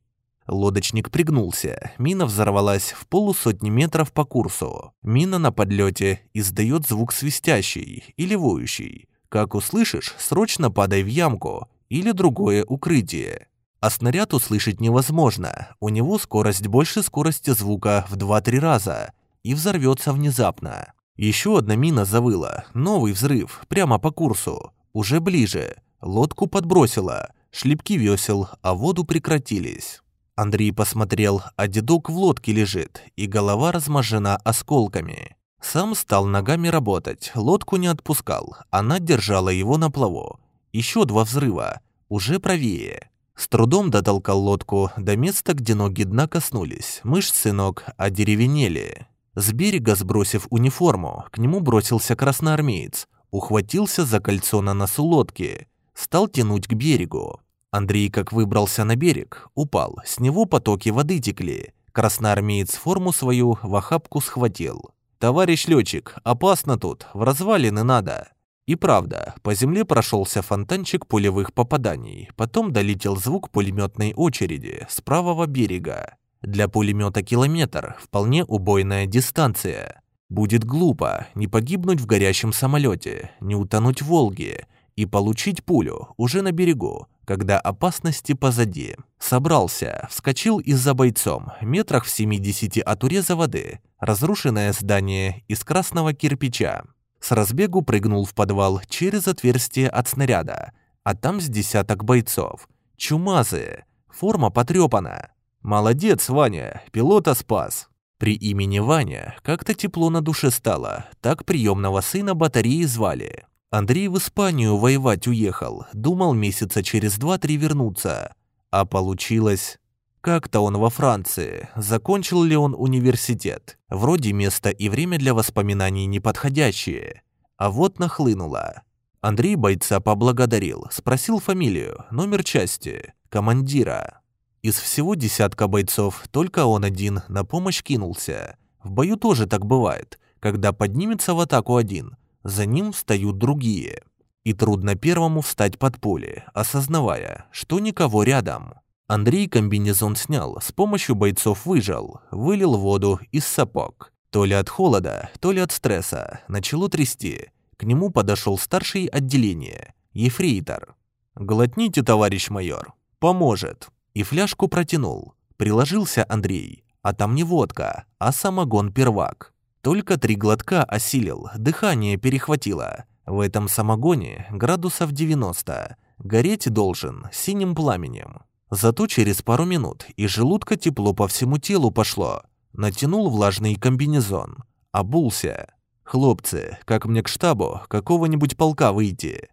Лодочник пригнулся. Мина взорвалась в полусотни метров по курсу. Мина на подлете издает звук свистящий или воющий. Как услышишь, срочно падай в ямку или другое укрытие. А снаряд услышать невозможно, у него скорость больше скорости звука в 2-3 раза и взорвется внезапно. Еще одна мина завыла, новый взрыв, прямо по курсу, уже ближе. Лодку подбросило, шлепки весел, а воду прекратились. Андрей посмотрел, а дедок в лодке лежит, и голова размажена осколками. Сам стал ногами работать, лодку не отпускал, она держала его на плаву. Еще два взрыва, уже правее. С трудом дотолкал лодку до места, где ноги дна коснулись. Мышцы ног одеревенели. С берега, сбросив униформу, к нему бросился красноармеец. Ухватился за кольцо на носу лодки. Стал тянуть к берегу. Андрей, как выбрался на берег, упал. С него потоки воды текли. Красноармеец форму свою в охапку схватил. «Товарищ летчик, опасно тут, в развалины надо». И правда, по земле прошелся фонтанчик пулевых попаданий, потом долетел звук пулеметной очереди с правого берега. Для пулемета километр – вполне убойная дистанция. Будет глупо не погибнуть в горящем самолете, не утонуть в Волге и получить пулю уже на берегу, когда опасности позади. Собрался, вскочил из-за бойцом, метрах в 70 от уреза воды, разрушенное здание из красного кирпича. С разбегу прыгнул в подвал через отверстие от снаряда, а там с десяток бойцов. Чумазые, форма потрепана. Молодец, Ваня, пилота спас. При имени Ваня как-то тепло на душе стало, так приемного сына батареи звали. Андрей в Испанию воевать уехал, думал месяца через два-три вернуться. А получилось... Как-то он во Франции. Закончил ли он университет? Вроде место и время для воспоминаний неподходящие. А вот нахлынуло. Андрей бойца поблагодарил, спросил фамилию, номер части, командира. Из всего десятка бойцов только он один на помощь кинулся. В бою тоже так бывает, когда поднимется в атаку один, за ним встают другие. И трудно первому встать под поле, осознавая, что никого рядом. Андрей комбинезон снял, с помощью бойцов выжал, вылил воду из сапог. То ли от холода, то ли от стресса. Начало трясти. К нему подошел старший отделение. ефрейтор. «Глотните, товарищ майор, поможет». И фляжку протянул. Приложился Андрей, а там не водка, а самогон первак. Только три глотка осилил, дыхание перехватило. В этом самогоне градусов 90. Гореть должен синим пламенем. Зато через пару минут из желудка тепло по всему телу пошло. Натянул влажный комбинезон. Обулся. «Хлопцы, как мне к штабу какого-нибудь полка выйти?»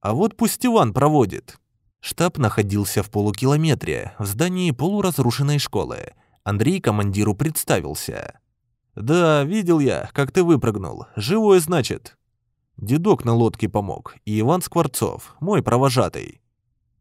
«А вот пусть Иван проводит». Штаб находился в полукилометре в здании полуразрушенной школы. Андрей командиру представился. «Да, видел я, как ты выпрыгнул. Живой, значит». Дедок на лодке помог, и Иван Скворцов, мой провожатый.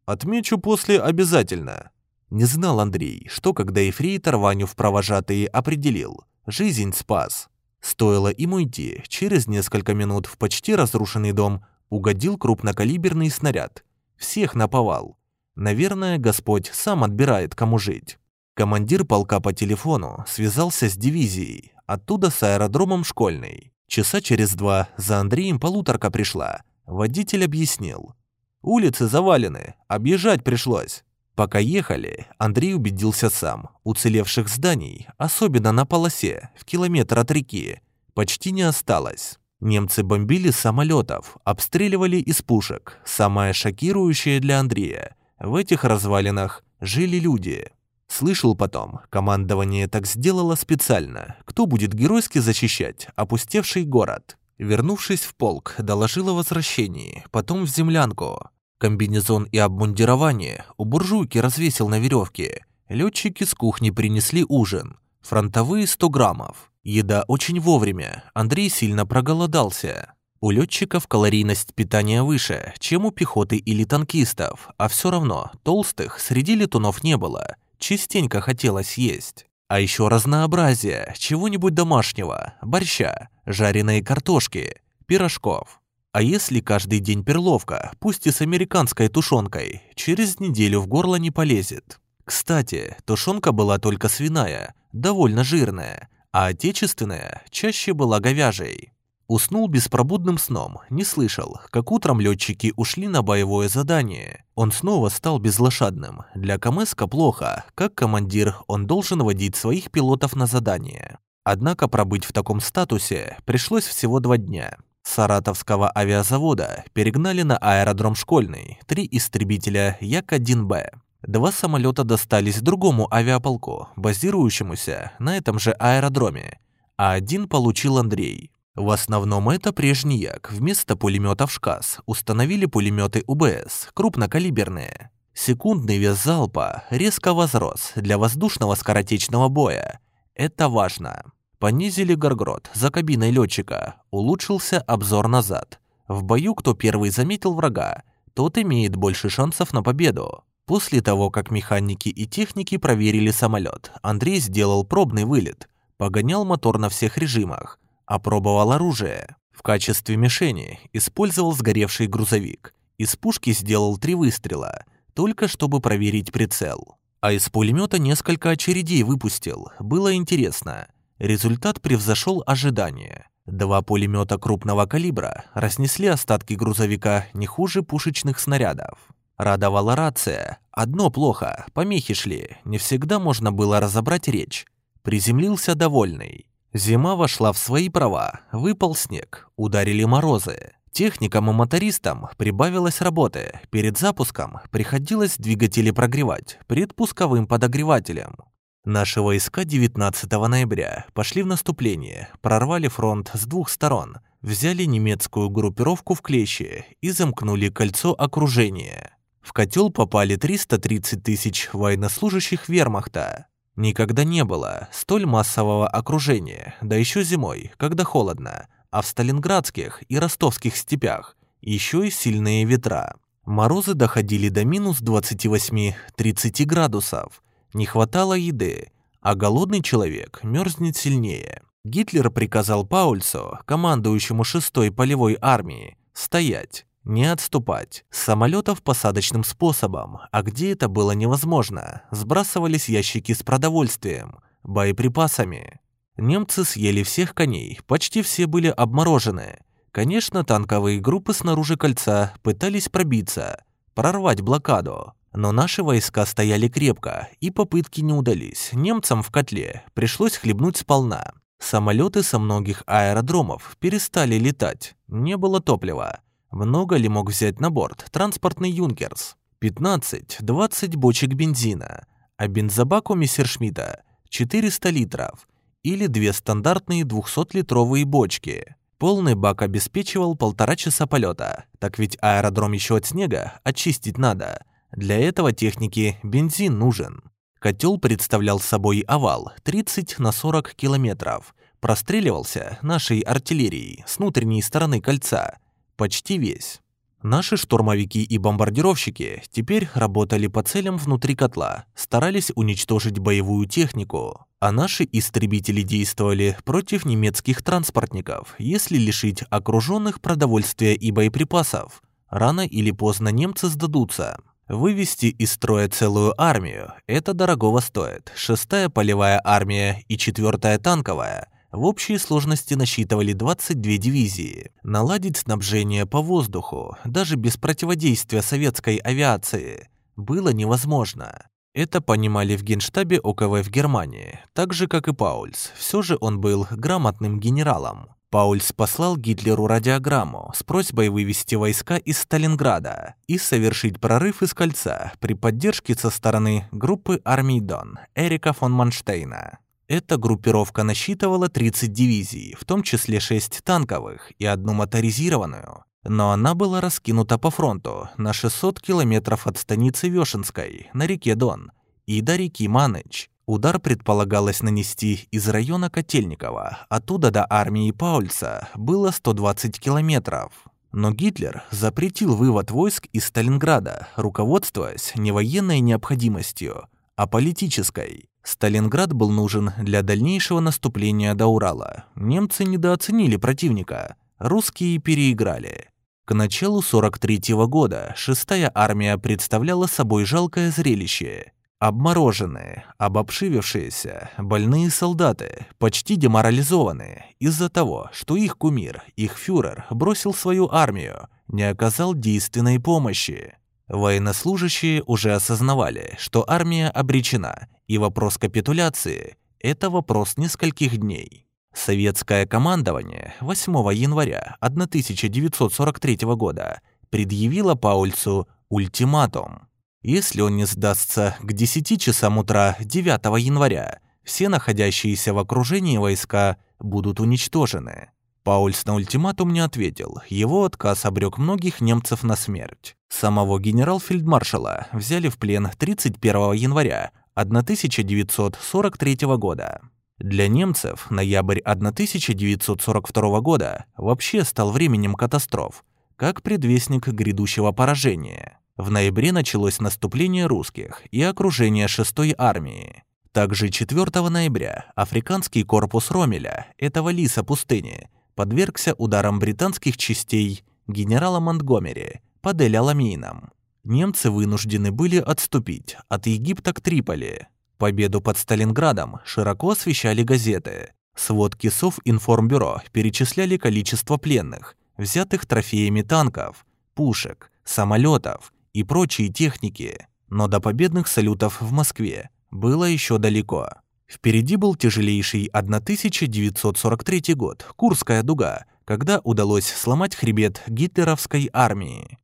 Отмечу после обязательно. Не знал Андрей, что когда Ефрейтор Ваню в провожатые определил, жизнь спас. Стоило ему идти, через несколько минут в почти разрушенный дом угодил крупнокалиберный снаряд. Всех наповал. Наверное, Господь сам отбирает, кому жить. Командир полка по телефону связался с дивизией, оттуда с аэродромом школьный. Часа через два за Андреем полуторка пришла. Водитель объяснил. Улицы завалены, объезжать пришлось. Пока ехали, Андрей убедился сам. Уцелевших зданий, особенно на полосе, в километр от реки, почти не осталось. Немцы бомбили самолетов, обстреливали из пушек. Самое шокирующее для Андрея – в этих развалинах жили люди. Слышал потом, командование так сделало специально. Кто будет геройски защищать опустевший город? Вернувшись в полк, доложил о возвращении, потом в землянку. Комбинезон и обмундирование у буржуйки развесил на веревке. Летчики с кухни принесли ужин. Фронтовые 100 граммов. Еда очень вовремя. Андрей сильно проголодался. У летчиков калорийность питания выше, чем у пехоты или танкистов, а все равно толстых среди летунов не было. Частенько хотелось есть. А еще разнообразие, чего-нибудь домашнего, борща, жареной картошки, пирожков. А если каждый день перловка, пусть и с американской тушенкой, через неделю в горло не полезет. Кстати, тушенка была только свиная, довольно жирная, а отечественная чаще была говяжьей. Уснул беспробудным сном, не слышал, как утром летчики ушли на боевое задание. Он снова стал безлошадным. Для Камеска плохо, как командир он должен водить своих пилотов на задание. Однако пробыть в таком статусе пришлось всего два дня. Саратовского авиазавода перегнали на аэродром Школьный три истребителя Як-1Б. Два самолета достались другому авиаполку, базирующемуся на этом же аэродроме, а один получил Андрей. В основном это прежний Як. Вместо пулеметов ШКАС установили пулеметы УБС, крупнокалиберные. Секундный вес залпа резко возрос для воздушного скоротечного боя. Это важно. Понизили горгрот за кабиной летчика, улучшился обзор назад. В бою кто первый заметил врага, тот имеет больше шансов на победу. После того, как механики и техники проверили самолет, Андрей сделал пробный вылет, погонял мотор на всех режимах, Опробовал оружие. В качестве мишени использовал сгоревший грузовик. Из пушки сделал три выстрела, только чтобы проверить прицел. А из пулемета несколько очередей выпустил. Было интересно. Результат превзошел ожидания. Два пулемета крупного калибра разнесли остатки грузовика не хуже пушечных снарядов. Радовала рация. Одно плохо, помехи шли, не всегда можно было разобрать речь. Приземлился довольный. Зима вошла в свои права, выпал снег, ударили морозы. Техникам и мотористам прибавилось работы. Перед запуском приходилось двигатели прогревать предпусковым подогревателем. Наши войска 19 ноября пошли в наступление, прорвали фронт с двух сторон, взяли немецкую группировку в клещи и замкнули кольцо окружения. В котел попали 330 тысяч военнослужащих вермахта. Никогда не было столь массового окружения, да еще зимой, когда холодно, а в сталинградских и ростовских степях еще и сильные ветра. Морозы доходили до минус 28-30 градусов. Не хватало еды, а голодный человек мерзнет сильнее. Гитлер приказал Паульсу, командующему 6-й полевой армии, стоять. Не отступать. Самолетов посадочным способом, а где это было невозможно, сбрасывались ящики с продовольствием, боеприпасами. Немцы съели всех коней, почти все были обморожены. Конечно, танковые группы снаружи кольца пытались пробиться, прорвать блокаду. Но наши войска стояли крепко, и попытки не удались. Немцам в котле пришлось хлебнуть сполна. Самолеты со многих аэродромов перестали летать, не было топлива. Много ли мог взять на борт транспортный «Юнкерс»? 15-20 бочек бензина, а бензобак у Мессершмитта 400 литров или две стандартные 200-литровые бочки. Полный бак обеспечивал полтора часа полета, так ведь аэродром еще от снега очистить надо. Для этого техники бензин нужен. Котел представлял собой овал 30 на 40 километров. Простреливался нашей артиллерией с внутренней стороны кольца. Почти весь. Наши штурмовики и бомбардировщики теперь работали по целям внутри котла, старались уничтожить боевую технику, а наши истребители действовали против немецких транспортников, если лишить окруженных продовольствия и боеприпасов. Рано или поздно немцы сдадутся. Вывести из строя целую армию – это дорогого стоит. Шестая полевая армия и четвертая танковая в общей сложности насчитывали 22 дивизии. Наладить снабжение по воздуху, даже без противодействия советской авиации, было невозможно. Это понимали в генштабе ОКВ в Германии, так же, как и Паульс. Все же он был грамотным генералом. Паульс послал Гитлеру радиограмму с просьбой вывести войска из Сталинграда и совершить прорыв из кольца при поддержке со стороны группы армий Дон Эрика фон Манштейна. Эта группировка насчитывала 30 дивизий, в том числе 6 танковых и одну моторизированную. Но она была раскинута по фронту на 600 километров от станицы Вешенской на реке Дон и до реки Маныч. Удар предполагалось нанести из района Котельникова. Оттуда до армии Паульса было 120 километров. Но Гитлер запретил вывод войск из Сталинграда, руководствуясь не военной необходимостью, а политической. Сталинград был нужен для дальнейшего наступления до Урала. Немцы недооценили противника, русские переиграли. К началу 43 -го года шестая армия представляла собой жалкое зрелище. Обмороженные, обобшивившиеся, больные солдаты, почти деморализованные из-за того, что их кумир, их фюрер, бросил свою армию, не оказал действенной помощи. Военнослужащие уже осознавали, что армия обречена, и вопрос капитуляции – это вопрос нескольких дней. Советское командование 8 января 1943 года предъявило Паульцу ультиматум. Если он не сдастся к 10 часам утра 9 января, все находящиеся в окружении войска будут уничтожены. Паульс на ультиматум не ответил. Его отказ обрек многих немцев на смерть. Самого генерал-фельдмаршала взяли в плен 31 января 1943 года. Для немцев ноябрь 1942 года вообще стал временем катастроф, как предвестник грядущего поражения. В ноябре началось наступление русских и окружение 6-й армии. Также 4 ноября африканский корпус Ромеля, этого лиса пустыни, подвергся ударам британских частей генерала Монтгомери под Эль-Аламейном. Немцы вынуждены были отступить от Египта к Триполи. Победу под Сталинградом широко освещали газеты. Сводки Совинформбюро перечисляли количество пленных, взятых трофеями танков, пушек, самолетов и прочей техники. Но до победных салютов в Москве было еще далеко. Впереди был тяжелейший 1943 год, Курская дуга, когда удалось сломать хребет гитлеровской армии.